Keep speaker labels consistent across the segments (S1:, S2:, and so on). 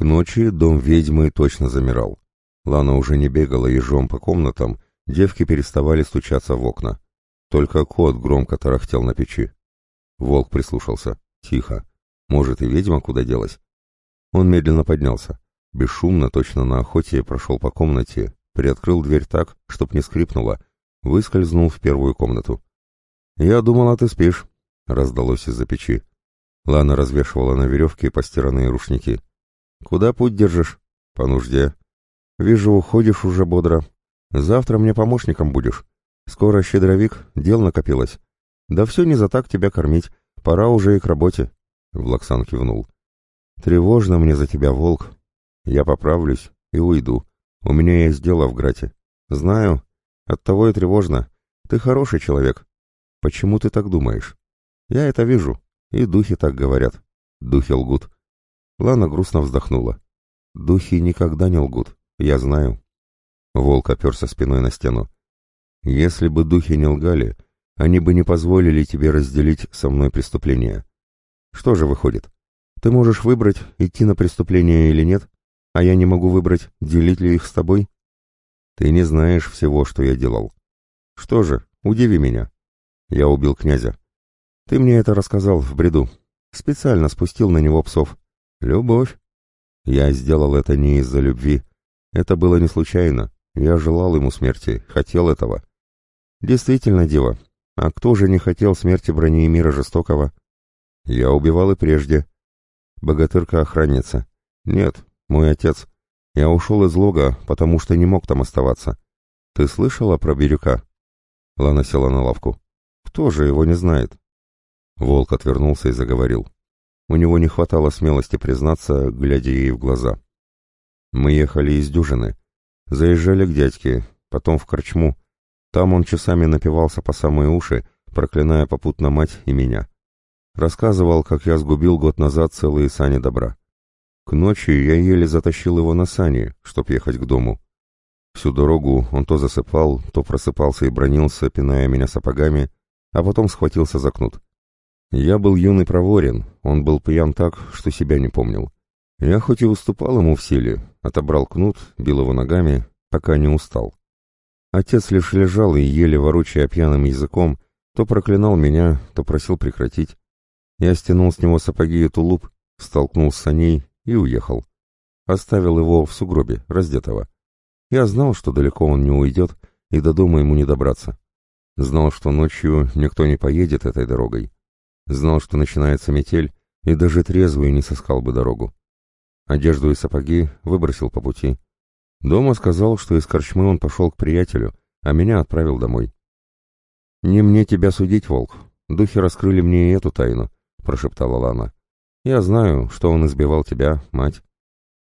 S1: К ночи дом ведьмы точно замирал. Лана уже не бегала ежом по комнатам, девки переставали стучаться в окна. Только кот громко тарахтел на печи. Волк прислушался. Тихо. Может, и ведьма куда делась? Он медленно поднялся. Бесшумно, точно на охоте, прошел по комнате, приоткрыл дверь так, чтоб не скрипнула, выскользнул в первую комнату. «Я думала, ты спишь», — раздалось из-за печи. Лана развешивала на веревке постиранные рушники. «Куда путь держишь?» «По нужде». «Вижу, уходишь уже бодро. Завтра мне помощником будешь. Скоро щедровик, дел накопилось. Да все не за так тебя кормить. Пора уже и к работе». Влаксан кивнул. «Тревожно мне за тебя, волк. Я поправлюсь и уйду. У меня есть дело в Грате. Знаю. Оттого и тревожно. Ты хороший человек. Почему ты так думаешь? Я это вижу. И духи так говорят. Духи лгут. Лана грустно вздохнула. Духи никогда не лгут. Я знаю. Волк оперся спиной на стену. Если бы духи не лгали, они бы не позволили тебе разделить со мной преступление. Что же выходит? Ты можешь выбрать, идти на преступление или нет, а я не могу выбрать, делить ли их с тобой? Ты не знаешь всего, что я делал. Что же, удиви меня. Я убил князя. Ты мне это рассказал в бреду. Специально спустил на него псов. Любовь. Я сделал это не из-за любви. Это было не случайно. Я желал ему смерти, хотел этого. Действительно, Дива. А кто же не хотел смерти Бронеемира Жестокого? Я убивал и прежде. Богатырка-охранница. Нет, мой отец. Я ушел из лога, потому что не мог там оставаться. Ты слышала про Бирюка? Лана села на лавку. Кто же его не знает? Волк отвернулся и заговорил. У него не хватало смелости признаться, глядя ей в глаза. Мы ехали из дюжины. Заезжали к дядьке, потом в корчму. Там он часами напивался по самые уши, проклиная попутно мать и меня. Рассказывал, как я сгубил год назад целые сани добра. К ночи я еле затащил его на сани, чтоб ехать к дому. Всю дорогу он то засыпал, то просыпался и бронился, пиная меня сапогами, а потом схватился за кнут. Я был юный проворен, он был пьян так, что себя не помнил. Я хоть и уступал ему в силе, отобрал кнут, бил его ногами, пока не устал. Отец лишь лежал и, еле ворочая пьяным языком, то проклинал меня, то просил прекратить. Я стянул с него сапоги и тулуп, столкнул с саней и уехал. Оставил его в сугробе, раздетого. Я знал, что далеко он не уйдет, и до дома ему не добраться. Знал, что ночью никто не поедет этой дорогой. Знал, что начинается метель, и даже трезвый не сыскал бы дорогу. Одежду и сапоги выбросил по пути. Дома сказал, что из корчмы он пошел к приятелю, а меня отправил домой. «Не мне тебя судить, волк. Духи раскрыли мне и эту тайну», — прошептала Лана. «Я знаю, что он избивал тебя, мать».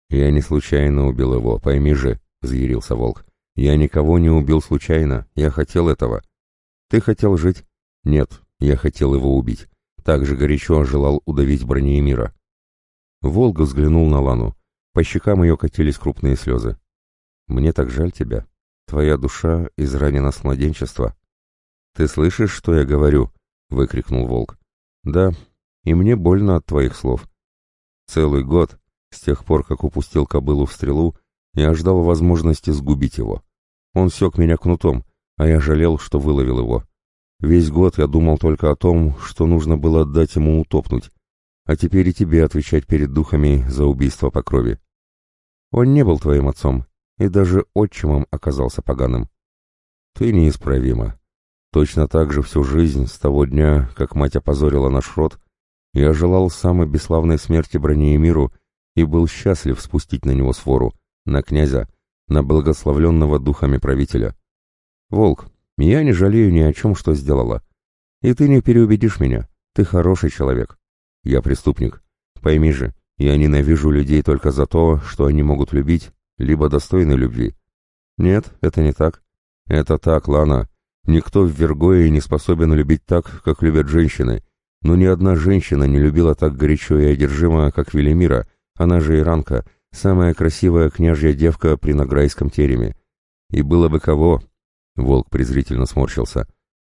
S1: «Я не случайно убил его, пойми же», — взъярился волк. «Я никого не убил случайно, я хотел этого». «Ты хотел жить?» «Нет, я хотел его убить так же горячо желал удавить Бронеемира. Волга взглянул на Лану. По щекам ее катились крупные слезы. «Мне так жаль тебя. Твоя душа изранена с младенчества». «Ты слышишь, что я говорю?» — выкрикнул волк. «Да, и мне больно от твоих слов. Целый год, с тех пор, как упустил кобылу в стрелу, я ждал возможности сгубить его. Он сёк меня кнутом, а я жалел, что выловил его. Весь год я думал только о том, что нужно было дать ему утопнуть, а теперь и тебе отвечать перед духами за убийство по крови. Он не был твоим отцом, и даже отчимом оказался поганым. Ты неисправима. Точно так же всю жизнь, с того дня, как мать опозорила наш род, я желал самой бесславной смерти Бронеемиру и был счастлив спустить на него свору, на князя, на благословленного духами правителя. Волк, я не жалею ни о чем, что сделала. И ты не переубедишь меня. Ты хороший человек. Я преступник. Пойми же, я ненавижу людей только за то, что они могут любить, либо достойны любви. Нет, это не так. Это так, Лана. Никто в Вергое не способен любить так, как любят женщины. Но ни одна женщина не любила так горячо и одержимо, как Велимира, она же Иранка, самая красивая княжья девка при Награйском тереме. И было бы кого, Волк презрительно сморщился.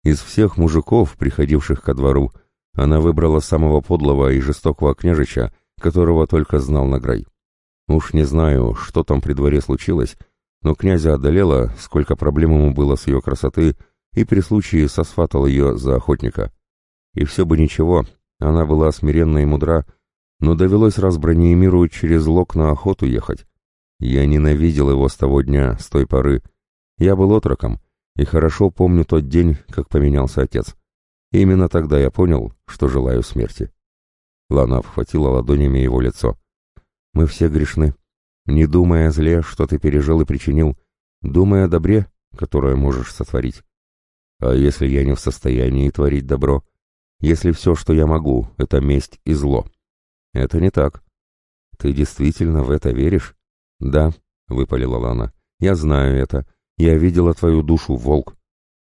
S1: Из всех мужиков, приходивших ко двору, она выбрала самого подлого и жестокого княжича, которого только знал Награй. Уж не знаю, что там при дворе случилось, но князя одолела, сколько проблем ему было с ее красоты, и при случае сосватал ее за охотника. И все бы ничего, она была смиренна и мудра, но довелось раз Бронеемиру через лог на охоту ехать. Я ненавидел его с того дня, с той поры. Я был отроком, и хорошо помню тот день, как поменялся отец. именно тогда я понял, что желаю смерти. Лана обхватила ладонями его лицо. «Мы все грешны. Не думая о зле, что ты пережил и причинил, думая о добре, которое можешь сотворить. А если я не в состоянии творить добро? Если все, что я могу, — это месть и зло?» «Это не так. Ты действительно в это веришь?» «Да», — выпалила Лана. «Я знаю это. Я видела твою душу, волк.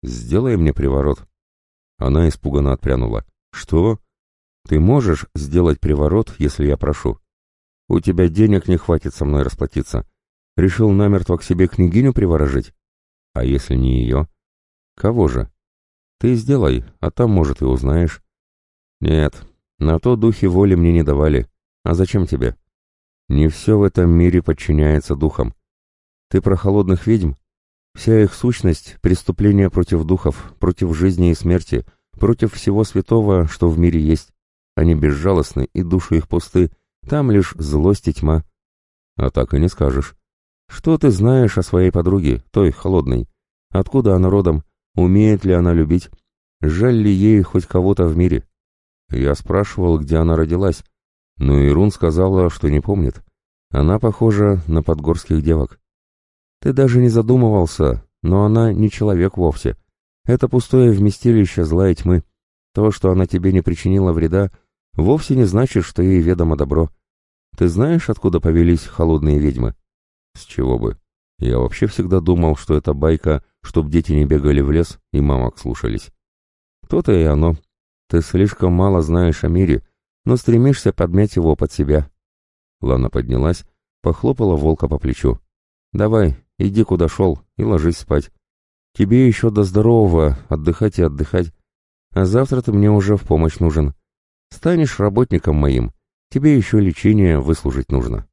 S1: Сделай мне приворот». Она испуганно отпрянула. «Что? Ты можешь сделать приворот, если я прошу? У тебя денег не хватит со мной расплатиться. Решил намертво к себе княгиню приворожить? А если не ее? Кого же? Ты сделай, а там, может, и узнаешь. Нет, на то духи воли мне не давали. А зачем тебе? Не все в этом мире подчиняется духам. Ты про холодных ведьм? Вся их сущность — преступление против духов, против жизни и смерти, против всего святого, что в мире есть. Они безжалостны, и души их пусты, там лишь злость и тьма. А так и не скажешь. Что ты знаешь о своей подруге, той холодной? Откуда она родом? Умеет ли она любить? Жаль ли ей хоть кого-то в мире? Я спрашивал, где она родилась, но Ирун сказала, что не помнит. Она похожа на подгорских девок. Ты даже не задумывался, но она не человек вовсе. Это пустое вместилище зла и тьмы. То, что она тебе не причинила вреда, вовсе не значит, что ей ведомо добро. Ты знаешь, откуда повелись холодные ведьмы? С чего бы? Я вообще всегда думал, что это байка, чтоб дети не бегали в лес и мамок слушались. То-то и оно. Ты слишком мало знаешь о мире, но стремишься подмять его под себя. Лана поднялась, похлопала волка по плечу. Давай, иди куда шел и ложись спать. Тебе еще до здорового отдыхать и отдыхать. А завтра ты мне уже в помощь нужен. Станешь работником моим, тебе еще лечение выслужить нужно.